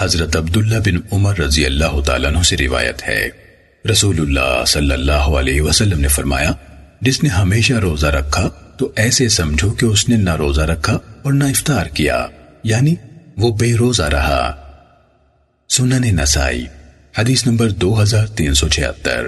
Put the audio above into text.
حضرت عبداللہ بن عمر رضی اللہ تعالیٰ عنہ سے روایت ہے۔ رسول اللہ صلی اللہ علیہ وسلم نے فرمایا، جس نے ہمیشہ روزہ رکھا تو ایسے سمجھو کہ اس نے نہ روزہ رکھا اور نہ افطار کیا یعنی وہ بے روزہ رہا۔ سنن نسائی، حدیث نمبر دو ہزار تین سو چھہتر۔